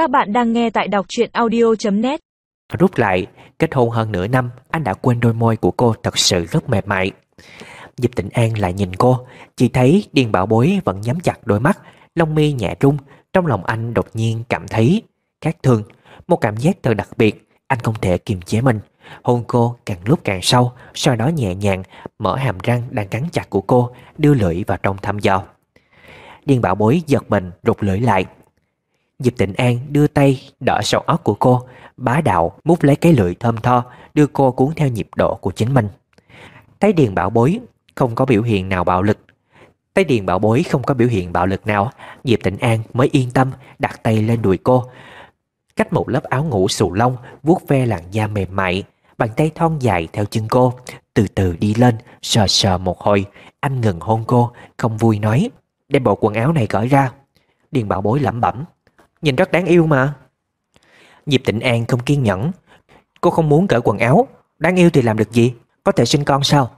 Các bạn đang nghe tại đọc truyện audio.net Rút lại, kết hôn hơn nửa năm, anh đã quên đôi môi của cô thật sự rất mềm mại. Diệp Tịnh An lại nhìn cô, chỉ thấy Điền Bảo Bối vẫn nhắm chặt đôi mắt, lông mi nhẹ rung, trong lòng anh đột nhiên cảm thấy khác thường, một cảm giác thật đặc biệt, anh không thể kiềm chế mình. Hôn cô càng lúc càng sâu, sau đó nhẹ nhàng mở hàm răng đang cắn chặt của cô, đưa lưỡi vào trong thăm dò. Điền Bảo Bối giật mình rụt lưỡi lại. Diệp Tịnh An đưa tay đỡ sau óc của cô, bá đạo mút lấy cái lưỡi thơm tho, đưa cô cuốn theo nhịp độ của chính mình. Thấy Điền Bảo Bối không có biểu hiện nào bạo lực. Thấy Điền Bảo Bối không có biểu hiện bạo lực nào, Diệp Tịnh An mới yên tâm đặt tay lên đùi cô. Cách một lớp áo ngủ xù lông, vuốt ve làn da mềm mại, bàn tay thon dài theo chân cô, từ từ đi lên, sờ sờ một hồi, anh ngừng hôn cô, không vui nói, đem bộ quần áo này cởi ra. Điền Bảo Bối lẩm bẩm, nhìn rất đáng yêu mà. Diệp Tịnh An không kiên nhẫn, cô không muốn cởi quần áo, đáng yêu thì làm được gì, có thể sinh con sao?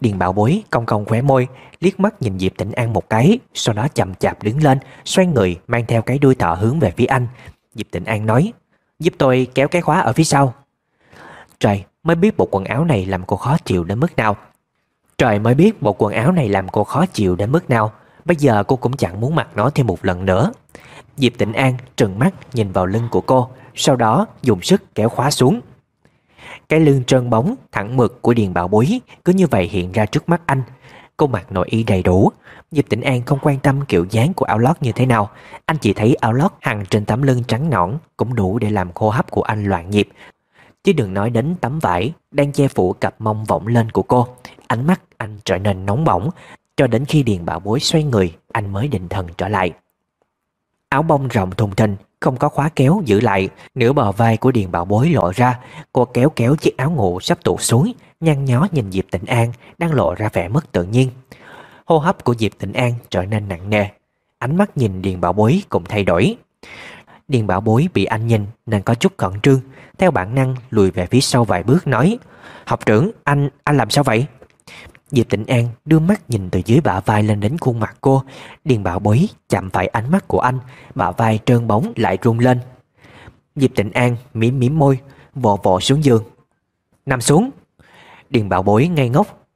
Điền Bảo Bối cong cong khóe môi, liếc mắt nhìn Diệp Tịnh An một cái, sau đó chậm chạp đứng lên, xoay người mang theo cái đuôi thọ hướng về phía anh. Diệp Tịnh An nói, giúp tôi kéo cái khóa ở phía sau. Trời, mới biết bộ quần áo này làm cô khó chịu đến mức nào. Trời mới biết bộ quần áo này làm cô khó chịu đến mức nào. Bây giờ cô cũng chẳng muốn mặc nó thêm một lần nữa. Diệp Tịnh An trừng mắt nhìn vào lưng của cô, sau đó dùng sức kéo khóa xuống. Cái lưng trơn bóng, thẳng mực của Điền Bảo Bối cứ như vậy hiện ra trước mắt anh. Cô mặc nội y đầy đủ. Diệp Tịnh An không quan tâm kiểu dáng của áo lót như thế nào. Anh chỉ thấy áo lót hằng trên tấm lưng trắng nõn cũng đủ để làm khô hấp của anh loạn nhịp. Chứ đừng nói đến tấm vải đang che phủ cặp mông vọng lên của cô. Ánh mắt anh trở nên nóng bỏng. Cho đến khi Điền Bảo Bối xoay người, anh mới định thần trở lại. Áo bông rộng thùng thình, không có khóa kéo giữ lại, nửa bờ vai của Điền Bảo Bối lộ ra, cô kéo kéo chiếc áo ngủ sắp tụt xuống, nhăn nhó nhìn Diệp Tịnh An đang lộ ra vẻ mất tự nhiên. Hô hấp của Diệp Tịnh An trở nên nặng nề, ánh mắt nhìn Điền Bảo Bối cũng thay đổi. Điền Bảo Bối bị anh nhìn nên có chút cẩn trương, theo bản năng lùi về phía sau vài bước nói: "Học trưởng, anh anh làm sao vậy?" Diệp Tịnh An đưa mắt nhìn từ dưới bả vai lên đến khuôn mặt cô. Điền bảo bối chạm phải ánh mắt của anh, Bả vai trơn bóng lại rung lên. Diệp Tịnh An mím mím môi, Vò vò xuống giường. Nằm xuống. Điền bảo bối ngây ngốc.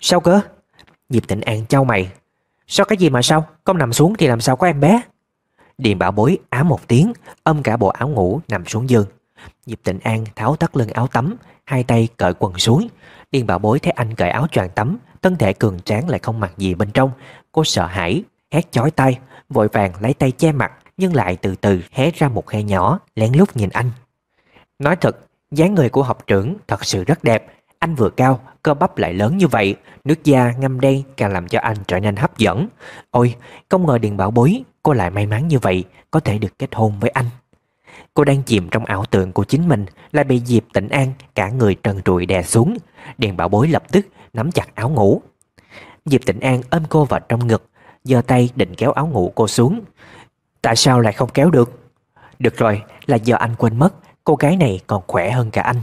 Sao cơ? Diệp Tịnh An trao mày. Sao cái gì mà sao? Không nằm xuống thì làm sao có em bé? Điền bảo bối á một tiếng, Âm cả bộ áo ngủ nằm xuống giường. Diệp Tịnh An tháo tắt lưng áo tắm, Hai tay cởi quần xuống. Điền bảo bối thấy anh cởi áo choàng tắm Thân thể cường tráng lại không mặc gì bên trong. Cô sợ hãi, hét chói tay Vội vàng lấy tay che mặt Nhưng lại từ từ hé ra một khe nhỏ Lén lút nhìn anh. Nói thật, dáng người của học trưởng thật sự rất đẹp. Anh vừa cao, cơ bắp lại lớn như vậy Nước da ngâm đen càng làm cho anh trở nên hấp dẫn. Ôi, không ngờ Điền bảo bối Cô lại may mắn như vậy Có thể được kết hôn với anh. Cô đang chìm trong ảo tưởng của chính mình, Lại bị Diệp tĩnh An cả người trần trụi đè xuống. Điền bảo bối lập tức nắm chặt áo ngủ. Diệp tĩnh An ôm cô vào trong ngực, giơ tay định kéo áo ngủ cô xuống. Tại sao lại không kéo được? Được rồi, là giờ anh quên mất, Cô gái này còn khỏe hơn cả anh.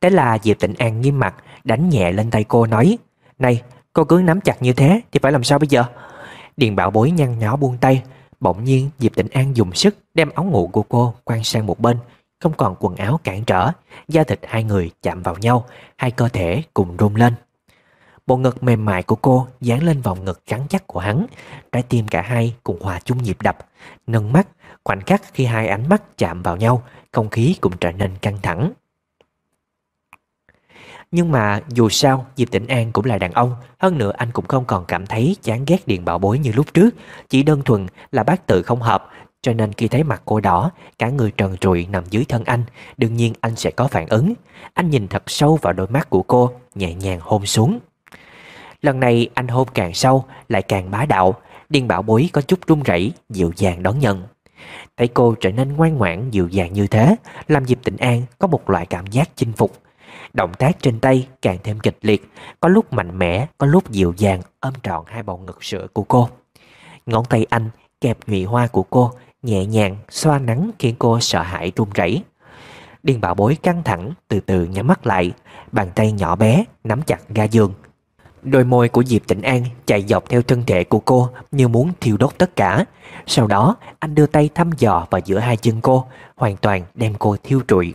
Thế là Diệp Tịnh An nghiêm mặt, Đánh nhẹ lên tay cô nói, Này, cô cứ nắm chặt như thế Thì phải làm sao bây giờ? Điền bảo bối nhăn nhó buông tay Bỗng nhiên Diệp Tịnh An dùng sức đem áo ngủ của cô quăng sang một bên, không còn quần áo cản trở, da thịt hai người chạm vào nhau, hai cơ thể cùng run lên. Bộ ngực mềm mại của cô dán lên vòng ngực rắn chắc của hắn, trái tim cả hai cùng hòa chung nhịp đập, nâng mắt, khoảnh khắc khi hai ánh mắt chạm vào nhau, không khí cũng trở nên căng thẳng. Nhưng mà dù sao, Diệp Tĩnh An cũng là đàn ông. Hơn nữa, anh cũng không còn cảm thấy chán ghét Điền Bảo Bối như lúc trước. Chỉ đơn thuần là bác tự không hợp, Cho nên khi thấy mặt cô đỏ, Cả người trần trụi nằm dưới thân anh, Đương nhiên anh sẽ có phản ứng. Anh nhìn thật sâu vào đôi mắt của cô, Nhẹ nhàng hôn xuống. Lần này anh hôn càng sâu, Lại càng bá đạo. Điền Bảo Bối có chút run rẩy, Dịu dàng đón nhận. Thấy cô trở nên ngoan ngoãn, dịu dàng như thế, Làm Diệp Tịnh An có một loại cảm giác chinh phục. Động tác trên tay càng thêm kịch liệt, có lúc mạnh mẽ, có lúc dịu dàng ôm trọn hai bầu ngực sữa của cô. Ngón tay anh kẹp nhụy hoa của cô, nhẹ nhàng xoa nắng khiến cô sợ hãi run rẩy. Điền bảo bối căng thẳng từ từ nhắm mắt lại, bàn tay nhỏ bé nắm chặt ga giường. Đôi môi của Diệp Tịnh An chạy dọc theo thân thể của cô như muốn thiêu đốt tất cả. Sau đó, anh đưa tay thăm dò vào giữa hai chân cô, hoàn toàn đem cô thiêu trụi.